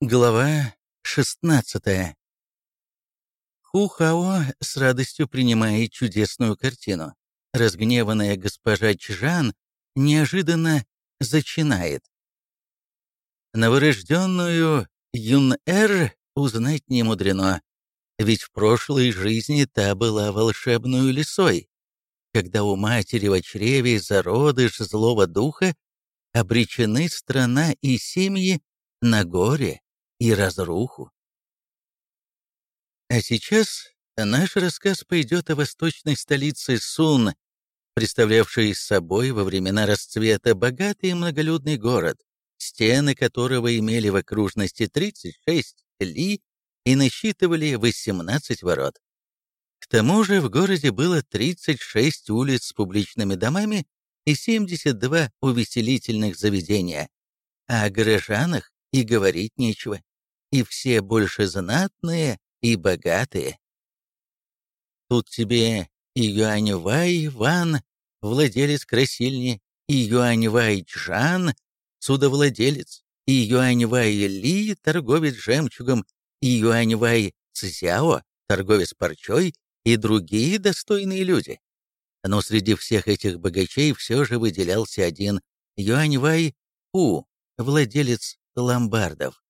Глава 16 Хухао с радостью принимает чудесную картину. Разгневанная госпожа Чжан неожиданно зачинает. Новорожденную Юн-Эр узнать не мудрено, ведь в прошлой жизни та была волшебную лисой, когда у матери в чреве зародыш злого духа обречены страна и семьи на горе и разруху. А сейчас наш рассказ пойдет о восточной столице Сун, представлявшей собой во времена расцвета богатый и многолюдный город, стены которого имели в окружности 36 ли и насчитывали 18 ворот. К тому же в городе было 36 улиц с публичными домами и 72 увеселительных заведения, а о горожанах и говорить нечего и все больше знатные и богатые. Тут тебе и Юань-Вай Ван, владелец красильни, и Юань-Вай Чжан, судовладелец, и Юань-Вай Ли, торговец жемчугом, и Юань-Вай Цзяо, торговец парчой, и другие достойные люди. Но среди всех этих богачей все же выделялся один Юань-Вай У, владелец ломбардов.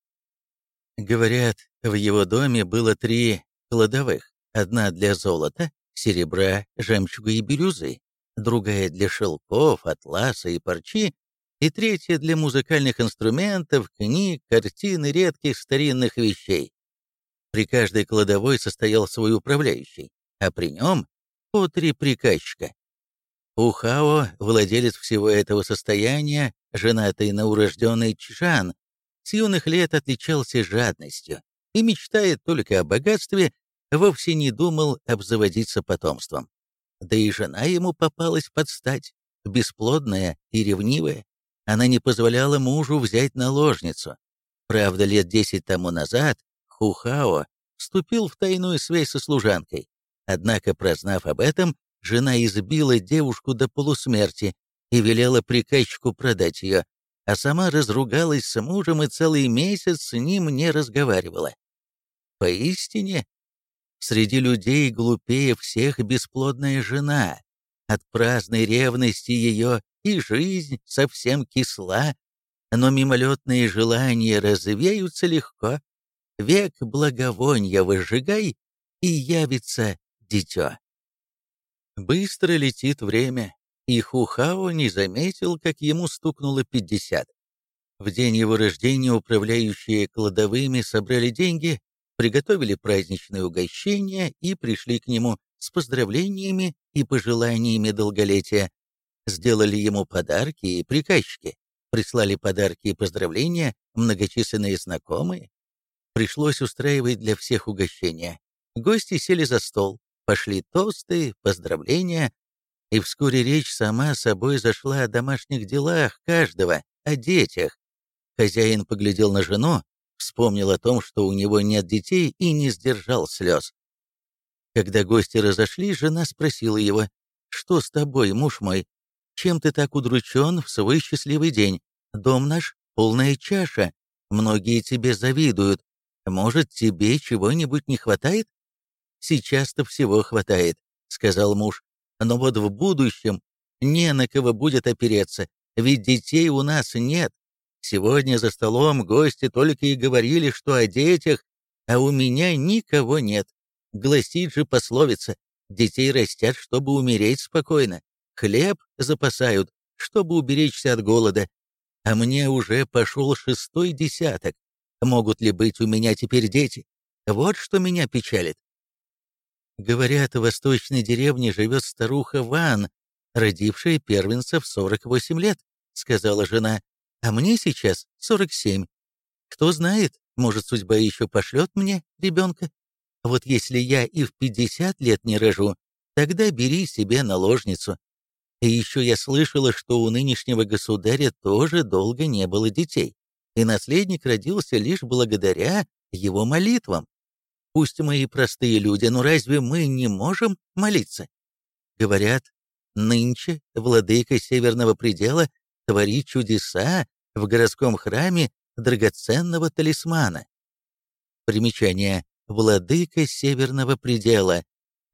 Говорят, в его доме было три кладовых. Одна для золота, серебра, жемчуга и бирюзы, другая для шелков, атласа и парчи, и третья для музыкальных инструментов, книг, картин и редких старинных вещей. При каждой кладовой состоял свой управляющий, а при нем по три приказчика. Ухао, владелец всего этого состояния, женатый на урожденной Чжан, с юных лет отличался жадностью и, мечтает только о богатстве, вовсе не думал обзаводиться потомством. Да и жена ему попалась под стать, бесплодная и ревнивая. Она не позволяла мужу взять наложницу. Правда, лет десять тому назад Хухао вступил в тайную связь со служанкой. Однако, прознав об этом, жена избила девушку до полусмерти и велела приказчику продать ее, а сама разругалась с мужем и целый месяц с ним не разговаривала. Поистине, среди людей глупее всех бесплодная жена. От праздной ревности ее и жизнь совсем кисла, но мимолетные желания развеются легко. Век благовонья выжигай, и явится дитё. Быстро летит время, и Хухао не заметил, как ему стукнуло 50. В день его рождения управляющие кладовыми собрали деньги, приготовили праздничное угощение и пришли к нему с поздравлениями и пожеланиями долголетия. Сделали ему подарки и приказчики, прислали подарки и поздравления многочисленные знакомые. Пришлось устраивать для всех угощения. Гости сели за стол, пошли тосты, поздравления, и вскоре речь сама собой зашла о домашних делах каждого, о детях. Хозяин поглядел на жену, вспомнил о том, что у него нет детей, и не сдержал слез. Когда гости разошли, жена спросила его, «Что с тобой, муж мой? Чем ты так удручен в свой счастливый день? Дом наш — полная чаша, многие тебе завидуют. Может, тебе чего-нибудь не хватает?» «Сейчас-то всего хватает», — сказал муж но вот в будущем не на кого будет опереться, ведь детей у нас нет. Сегодня за столом гости только и говорили, что о детях, а у меня никого нет. Гласит же пословица, детей растят, чтобы умереть спокойно, хлеб запасают, чтобы уберечься от голода. А мне уже пошел шестой десяток. Могут ли быть у меня теперь дети? Вот что меня печалит. Говорят, в восточной деревне живет старуха Ван, родившая первенца в 48 лет, сказала жена, а мне сейчас 47. Кто знает, может, судьба еще пошлет мне ребенка. Вот если я и в 50 лет не рожу, тогда бери себе наложницу. И еще я слышала, что у нынешнего государя тоже долго не было детей, и наследник родился лишь благодаря его молитвам. Пусть мы и простые люди, но разве мы не можем молиться? Говорят, нынче владыка Северного предела творит чудеса в городском храме драгоценного талисмана. Примечание. Владыка Северного предела,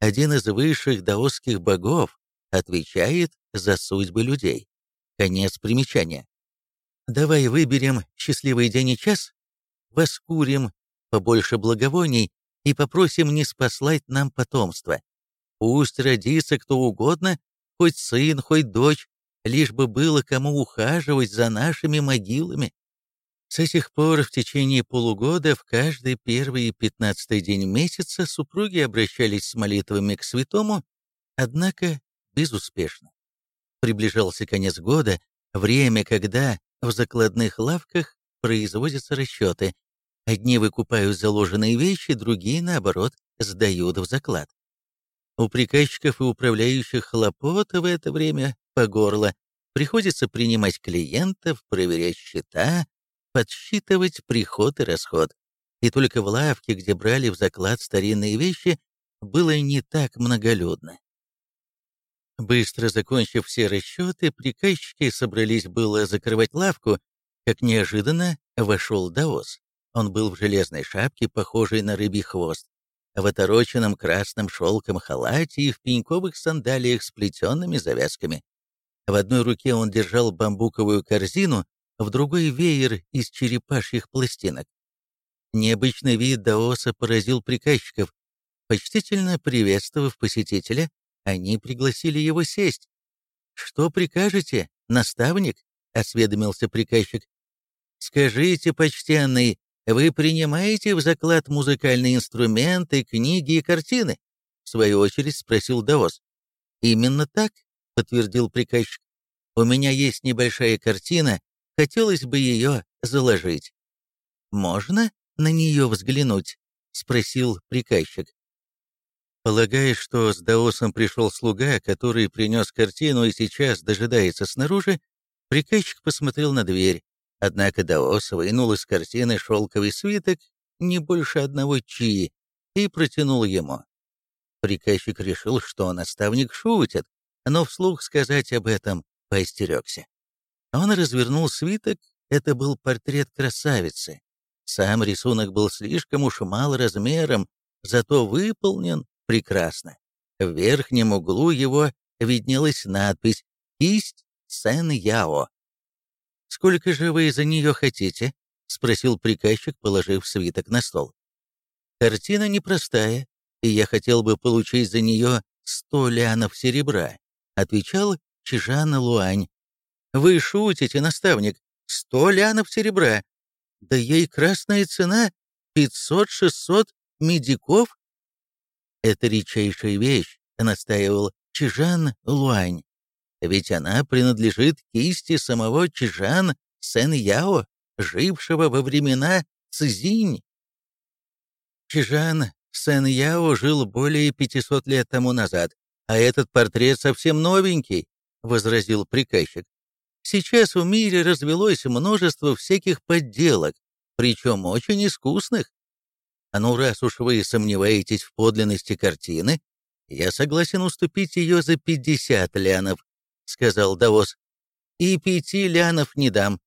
один из высших даосских богов, отвечает за судьбы людей. Конец примечания. Давай выберем счастливый день и час, воскурим побольше благовоний и попросим не спаслать нам потомство. Пусть родится кто угодно, хоть сын, хоть дочь, лишь бы было кому ухаживать за нашими могилами. С этих пор в течение полугода в каждый первый и пятнадцатый день месяца супруги обращались с молитвами к святому, однако безуспешно. Приближался конец года, время, когда в закладных лавках производятся расчеты. Одни выкупают заложенные вещи, другие, наоборот, сдают в заклад. У приказчиков и управляющих хлопот в это время по горло. Приходится принимать клиентов, проверять счета, подсчитывать приход и расход. И только в лавке, где брали в заклад старинные вещи, было не так многолюдно. Быстро закончив все расчеты, приказчики собрались было закрывать лавку, как неожиданно вошел Даос. Он был в железной шапке, похожей на рыбий хвост в отороченном красным шелком халате и в пеньковых сандалиях с плетенными завязками. В одной руке он держал бамбуковую корзину, в другой — веер из черепашьих пластинок. Необычный вид Даоса поразил приказчиков. Почтительно приветствовав посетителя, они пригласили его сесть. «Что прикажете, наставник?» — осведомился приказчик. «Скажите, почтенный, вы принимаете в заклад музыкальные инструменты, книги и картины?» В свою очередь спросил Даос. «Именно так», — подтвердил приказчик. «У меня есть небольшая картина, хотелось бы ее заложить». «Можно на нее взглянуть?» — спросил приказчик. Полагая, что с Даосом пришел слуга, который принес картину и сейчас дожидается снаружи, приказчик посмотрел на дверь. Однако Даос вынул из картины шелковый свиток, не больше одного чии, и протянул ему. Приказчик решил, что наставник шутит, но вслух сказать об этом поостерегся. Он развернул свиток, это был портрет красавицы. Сам рисунок был слишком уж мал размером, зато выполнен прекрасно. В верхнем углу его виднелась надпись «Кисть Сен-Яо». «Сколько же вы за нее хотите?» — спросил приказчик, положив свиток на стол. «Картина непростая, и я хотел бы получить за нее сто лянов серебра», — отвечал Чижан Луань. «Вы шутите, наставник, сто лянов серебра? Да ей красная цена пятьсот-шестьсот медиков?» «Это редчайшая вещь», — настаивал Чижан Луань ведь она принадлежит кисти самого Чижан Сен-Яо, жившего во времена Цзинь. Чижан Сен-Яо жил более 500 лет тому назад, а этот портрет совсем новенький, — возразил приказчик. Сейчас в мире развелось множество всяких подделок, причем очень искусных. А ну, раз уж вы сомневаетесь в подлинности картины, я согласен уступить ее за 50 лянов, — сказал Даос. «И пяти лянов не дам».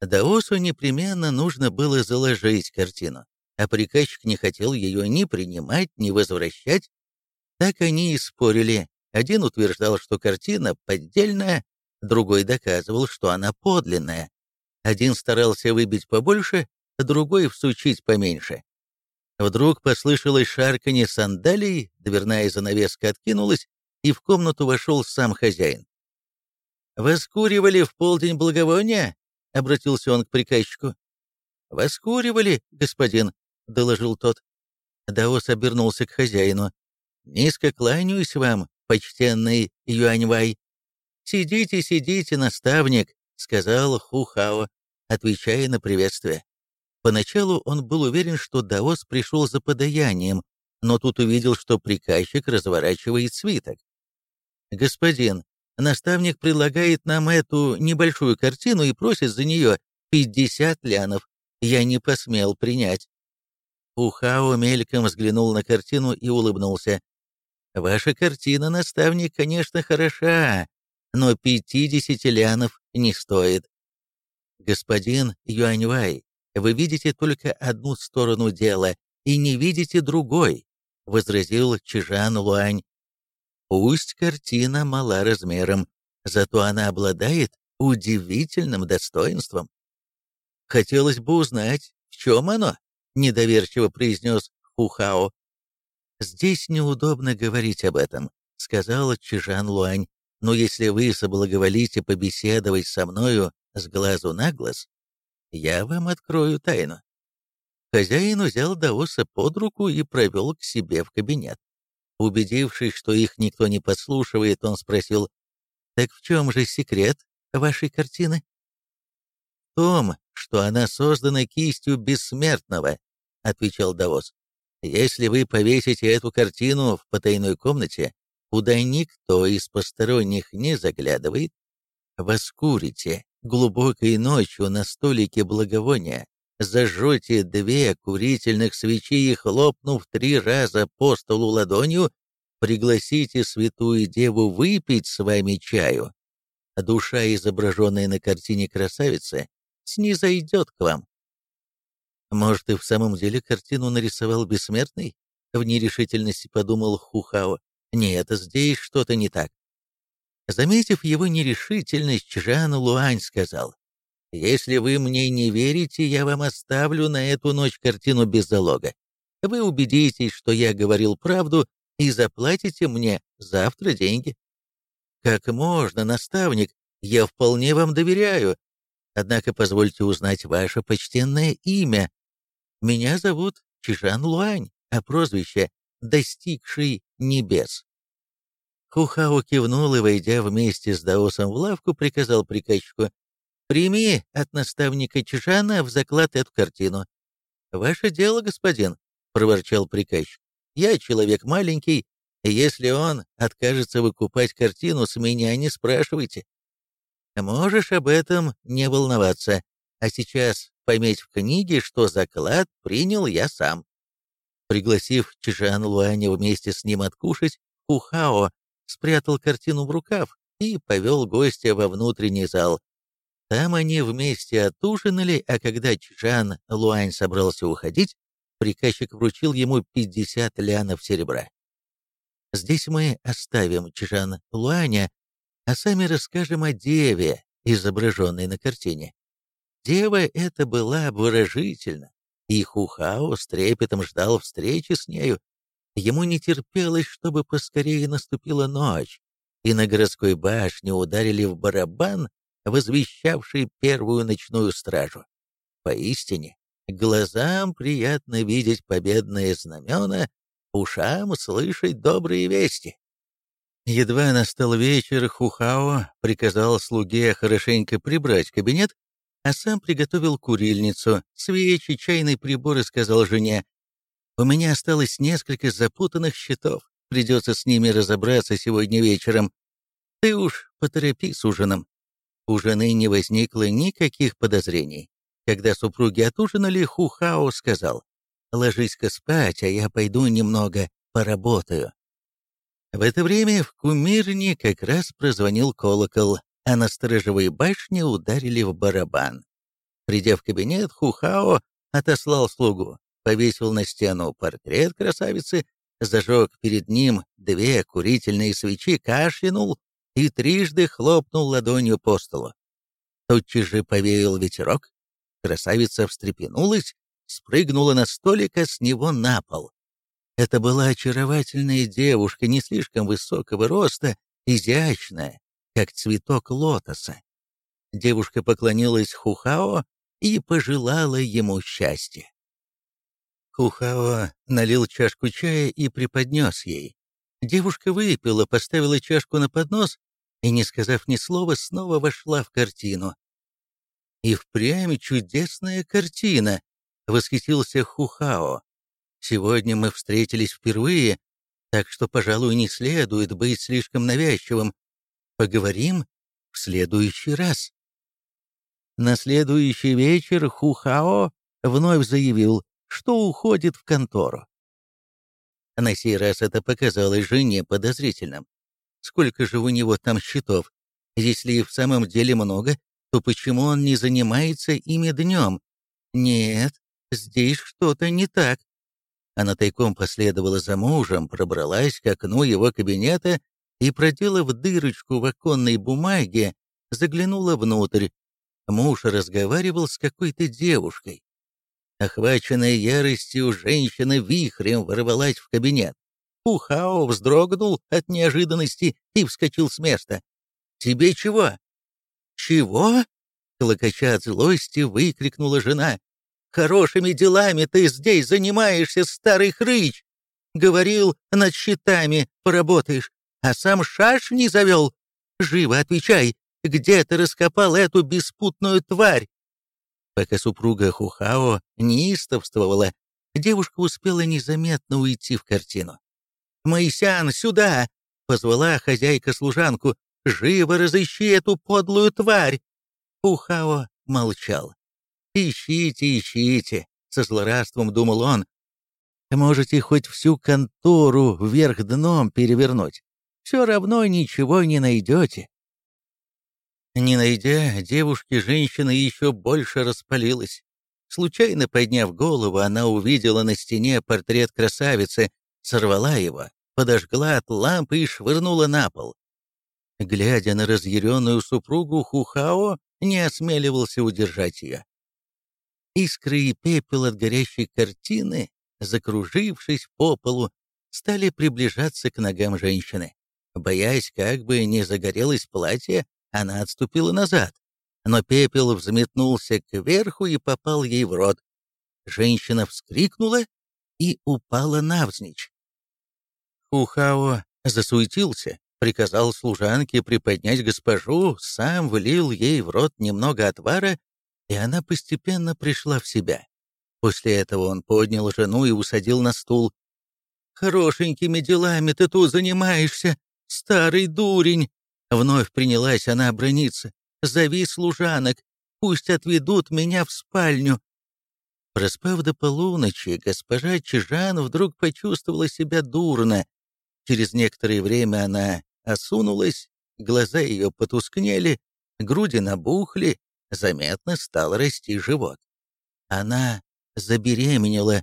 Даосу непременно нужно было заложить картину, а приказчик не хотел ее ни принимать, ни возвращать. Так они и спорили. Один утверждал, что картина поддельная, другой доказывал, что она подлинная. Один старался выбить побольше, а другой всучить поменьше. Вдруг послышалось шарканье сандалий, дверная занавеска откинулась, и в комнату вошел сам хозяин. «Воскуривали в полдень благовония?» — обратился он к приказчику. «Воскуривали, господин», — доложил тот. Даос обернулся к хозяину. «Низко кланяюсь вам, почтенный Юаньвай». «Сидите, сидите, наставник», — сказал Хухао, отвечая на приветствие. Поначалу он был уверен, что Даос пришел за подаянием, но тут увидел, что приказчик разворачивает свиток. «Господин, Наставник предлагает нам эту небольшую картину и просит за нее 50 лянов. Я не посмел принять. Ухао мельком взглянул на картину и улыбнулся. «Ваша картина, наставник, конечно, хороша, но 50 лянов не стоит». господин Юаньвай, вы видите только одну сторону дела и не видите другой, возразил Чижан Луань. Пусть картина мала размером, зато она обладает удивительным достоинством. Хотелось бы узнать, в чем оно, недоверчиво произнес Хухао. Здесь неудобно говорить об этом, сказала Чижан Луань, но если вы соблаговолите побеседовать со мною с глазу на глаз, я вам открою тайну. Хозяин взял Даоса под руку и провел к себе в кабинет. Убедившись, что их никто не подслушивает, он спросил, «Так в чем же секрет вашей картины?» «В том, что она создана кистью бессмертного», — отвечал Даос. «Если вы повесите эту картину в потайной комнате, куда никто из посторонних не заглядывает, воскурите глубокой ночью на столике благовония, зажжете две курительных свечи и, хлопнув три раза по столу ладонью, пригласите святую деву выпить с вами чаю. Душа, изображенная на картине красавицы, снизойдет к вам. Может, и в самом деле картину нарисовал бессмертный? В нерешительности подумал Хухао. Нет, здесь что-то не так. Заметив его нерешительность, Жан Луань сказал, «Если вы мне не верите, я вам оставлю на эту ночь картину без залога. Вы убедитесь, что я говорил правду, и заплатите мне завтра деньги». «Как можно, наставник? Я вполне вам доверяю. Однако позвольте узнать ваше почтенное имя. Меня зовут Чижан Луань, а прозвище «Достигший небес». Хухао кивнул и, войдя вместе с Даосом в лавку, приказал приказчику «Прими от наставника Чижана в заклад эту картину». «Ваше дело, господин», — проворчал приказчик. «Я человек маленький, и если он откажется выкупать картину, с меня не спрашивайте. Можешь об этом не волноваться, а сейчас пометь в книге, что заклад принял я сам». Пригласив Чижан Луаня вместе с ним откушать, Хухао спрятал картину в рукав и повел гостя во внутренний зал. Там они вместе отужинали, а когда Чжан Луань собрался уходить, приказчик вручил ему 50 лянов серебра. Здесь мы оставим Чжан Луаня, а сами расскажем о деве, изображенной на картине. Дева эта была обворожительна, и Хухао с трепетом ждал встречи с нею, Ему не терпелось, чтобы поскорее наступила ночь, и на городской башне ударили в барабан, возвещавший первую ночную стражу. Поистине, глазам приятно видеть победные знамена, ушам слышать добрые вести. Едва настал вечер, Хухао приказал слуге хорошенько прибрать кабинет, а сам приготовил курильницу, свечи, чайный прибор и сказал жене, у меня осталось несколько запутанных счетов. Придется с ними разобраться сегодня вечером. Ты уж поторопи с ужином». У жены не возникло никаких подозрений. Когда супруги отужинали, Хухао сказал, «Ложись-ка спать, а я пойду немного поработаю». В это время в кумирне как раз прозвонил колокол, а на сторожевой башне ударили в барабан. Придя в кабинет, Хухао отослал слугу повесил на стену портрет красавицы, зажег перед ним две курительные свечи, кашлянул и трижды хлопнул ладонью по столу. Тотчас же повеял ветерок, красавица встрепенулась, спрыгнула на столик, а с него на пол. Это была очаровательная девушка, не слишком высокого роста, изящная, как цветок лотоса. Девушка поклонилась Хухао и пожелала ему счастья. Хухао налил чашку чая и преподнес ей. Девушка выпила, поставила чашку на поднос и, не сказав ни слова, снова вошла в картину. «И впрямь чудесная картина!» — восхитился Хухао. «Сегодня мы встретились впервые, так что, пожалуй, не следует быть слишком навязчивым. Поговорим в следующий раз». На следующий вечер Хухао вновь заявил, что уходит в контору. На сей раз это показалось жене подозрительным. Сколько же у него там счетов? Если и в самом деле много, то почему он не занимается ими днем? Нет, здесь что-то не так. Она тайком последовала за мужем, пробралась к окну его кабинета и, проделав дырочку в оконной бумаге, заглянула внутрь. Муж разговаривал с какой-то девушкой. Охваченная яростью, женщина вихрем ворвалась в кабинет. Ухао вздрогнул от неожиданности и вскочил с места. «Тебе чего?» «Чего?» — клокоча от злости, выкрикнула жена. «Хорошими делами ты здесь занимаешься, старый хрыч! Говорил, над счетами поработаешь, а сам шаш не завел. Живо отвечай, где ты раскопал эту беспутную тварь?» Пока супруга Хухао неистовствовала, девушка успела незаметно уйти в картину. «Моисян, сюда!» — позвала хозяйка служанку. «Живо разыщи эту подлую тварь!» Хухао молчал. «Ищите, ищите!» — со злорадством думал он. «Можете хоть всю контору вверх дном перевернуть. Все равно ничего не найдете. Не найдя девушки, женщина еще больше распалилась. Случайно подняв голову, она увидела на стене портрет красавицы, сорвала его, подожгла от лампы и швырнула на пол. Глядя на разъяренную супругу, Хухао не осмеливался удержать ее. Искры и пепел от горящей картины, закружившись по полу, стали приближаться к ногам женщины. Боясь, как бы не загорелось платье, она отступила назад, но пепел взметнулся кверху и попал ей в рот. Женщина вскрикнула и упала навзничь. Хухао засуетился, приказал служанке приподнять госпожу, сам влил ей в рот немного отвара, и она постепенно пришла в себя. После этого он поднял жену и усадил на стул. «Хорошенькими делами ты тут занимаешься, старый дурень!» Вновь принялась она брониться. «Зови служанок, пусть отведут меня в спальню». Проспав до полуночи, госпожа Чижан вдруг почувствовала себя дурно. Через некоторое время она осунулась, глаза ее потускнели, груди набухли, заметно стал расти живот. Она забеременела.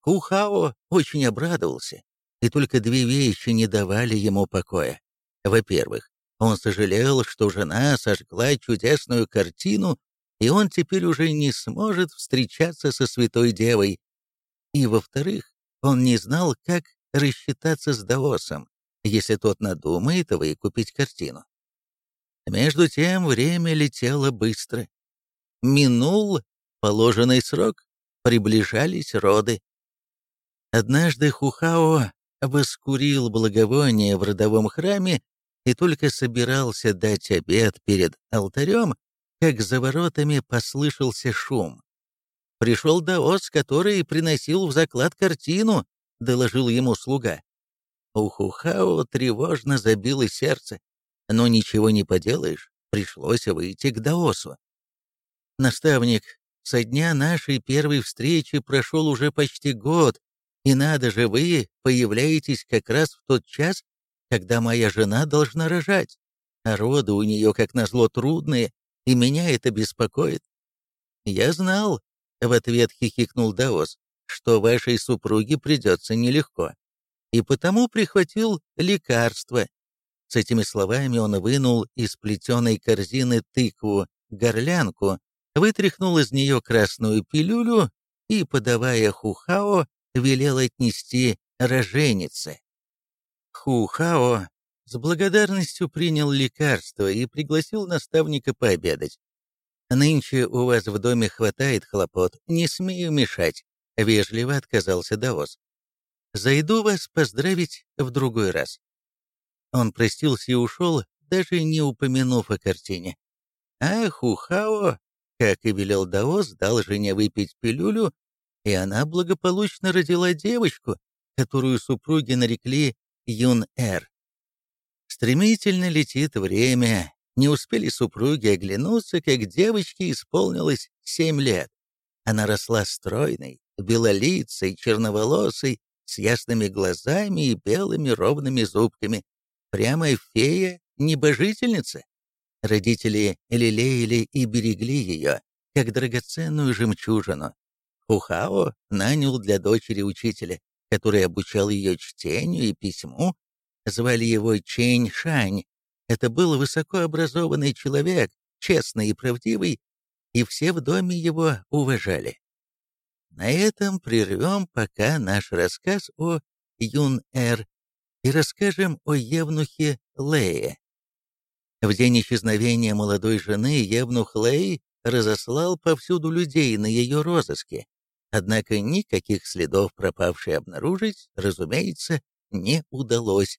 Хухао очень обрадовался, и только две вещи не давали ему покоя. Во-первых, он сожалел, что жена сожгла чудесную картину, и он теперь уже не сможет встречаться со святой девой. И, во-вторых, он не знал, как рассчитаться с Даосом, если тот надумает выкупить картину. Между тем время летело быстро. Минул положенный срок, приближались роды. Однажды Хухао воскурил благовоние в родовом храме и только собирался дать обед перед алтарем, как за воротами послышался шум. «Пришел Даос, который приносил в заклад картину», — доложил ему слуга. У Хухао тревожно забило сердце, но ничего не поделаешь, пришлось выйти к Даосу. «Наставник, со дня нашей первой встречи прошел уже почти год, и надо же, вы появляетесь как раз в тот час, когда моя жена должна рожать, а роды у нее, как назло, трудные, и меня это беспокоит. Я знал, — в ответ хихикнул Даос, — что вашей супруге придется нелегко, и потому прихватил лекарство. С этими словами он вынул из плетеной корзины тыкву, горлянку, вытряхнул из нее красную пилюлю и, подавая Хухао, велел отнести роженице. Ху-Хао с благодарностью принял лекарство и пригласил наставника пообедать. «Нынче у вас в доме хватает хлопот, не смею мешать», — вежливо отказался Даос. «Зайду вас поздравить в другой раз». Он простился и ушел, даже не упомянув о картине. А Хухао, как и велел Даос, дал жене выпить пилюлю, и она благополучно родила девочку, которую супруги нарекли Юн-Эр. Стремительно летит время. Не успели супруги оглянуться, как девочке исполнилось семь лет. Она росла стройной, белолицей, черноволосой, с ясными глазами и белыми ровными зубками. Прямо фея-небожительница. Родители лелеяли и берегли ее, как драгоценную жемчужину. Хухао нанял для дочери учителя, который обучал ее чтению и письму. Звали его Чэнь Шань. Это был высокообразованный человек, честный и правдивый, и все в доме его уважали. На этом прервем пока наш рассказ о Юн-Эр и расскажем о Евнухе Лее. В день исчезновения молодой жены Евнух Лей разослал повсюду людей на ее розыске, однако никаких следов пропавшей обнаружить, разумеется, не удалось.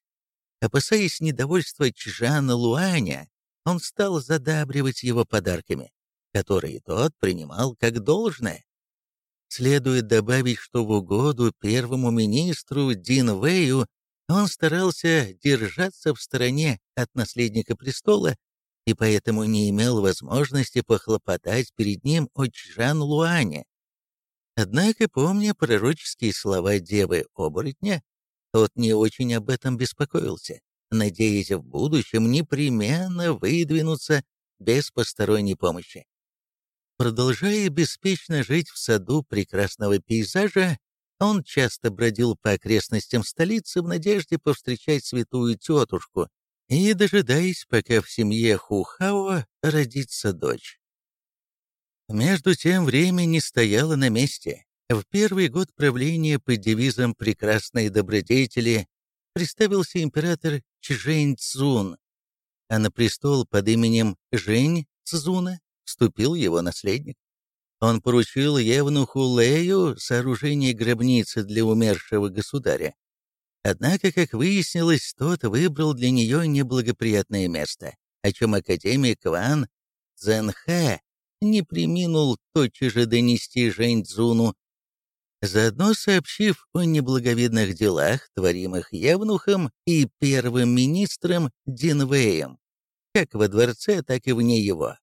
Опасаясь недовольства Чжана Луаня, он стал задабривать его подарками, которые тот принимал как должное. Следует добавить, что в угоду первому министру Дин Вэю он старался держаться в стороне от наследника престола и поэтому не имел возможности похлопотать перед ним о Чжан Луане. Однако, помня пророческие слова девы-оборотня, тот не очень об этом беспокоился, надеясь в будущем непременно выдвинуться без посторонней помощи. Продолжая беспечно жить в саду прекрасного пейзажа, он часто бродил по окрестностям столицы в надежде повстречать святую тетушку и дожидаясь, пока в семье Хухао родится дочь. Между тем время не стояло на месте. В первый год правления под девизом «Прекрасные добродетели» представился император Чжэнь Цзун, а на престол под именем Жень Цзуна вступил его наследник. Он поручил Евнуху Лею сооружение гробницы для умершего государя. Однако, как выяснилось, тот выбрал для нее неблагоприятное место, о чем академик Ван Цзэнхэ не приминул тотчас же донести Жень Цзуну, заодно сообщив о неблаговидных делах, творимых Евнухом и первым министром Динвеем, как во дворце, так и вне его.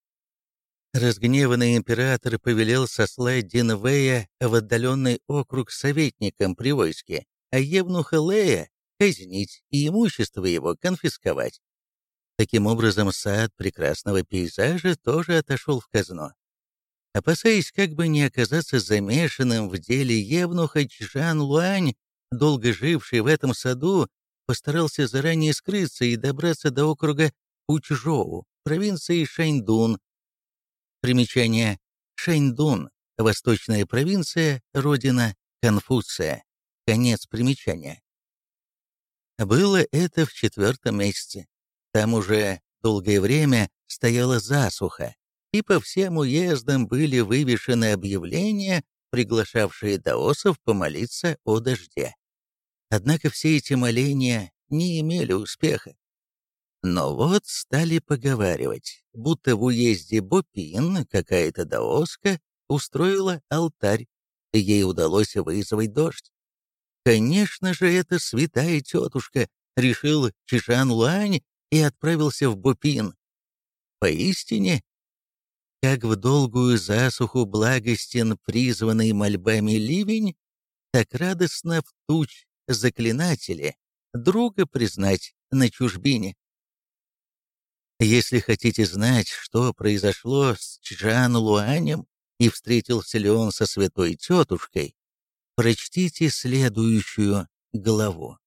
Разгневанный император повелел сослать Динвея в отдаленный округ советником при войске, а Евнуха Лея казнить и имущество его конфисковать. Таким образом, сад прекрасного пейзажа тоже отошел в казну. Опасаясь как бы не оказаться замешанным в деле Евнуха, Чжан Луань, долго живший в этом саду, постарался заранее скрыться и добраться до округа Учжоу, провинции Шаньдун, Примечание. Шэньдун, восточная провинция, родина Конфуция. Конец примечания. Было это в четвертом месяце. Там уже долгое время стояла засуха, и по всем уездам были вывешены объявления, приглашавшие даосов помолиться о дожде. Однако все эти моления не имели успеха. Но вот стали поговаривать, будто в уезде Бопин какая-то даоска устроила алтарь, ей удалось вызвать дождь. Конечно же, это святая тетушка, решил Чижан Луань и отправился в Бопин. Поистине, как в долгую засуху благостен призванный мольбами ливень, так радостно в туч заклинатели друга признать на чужбине. Если хотите знать, что произошло с Чжан Луанем и встретился ли он со святой тетушкой, прочтите следующую главу.